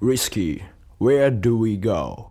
Risky, where do we go?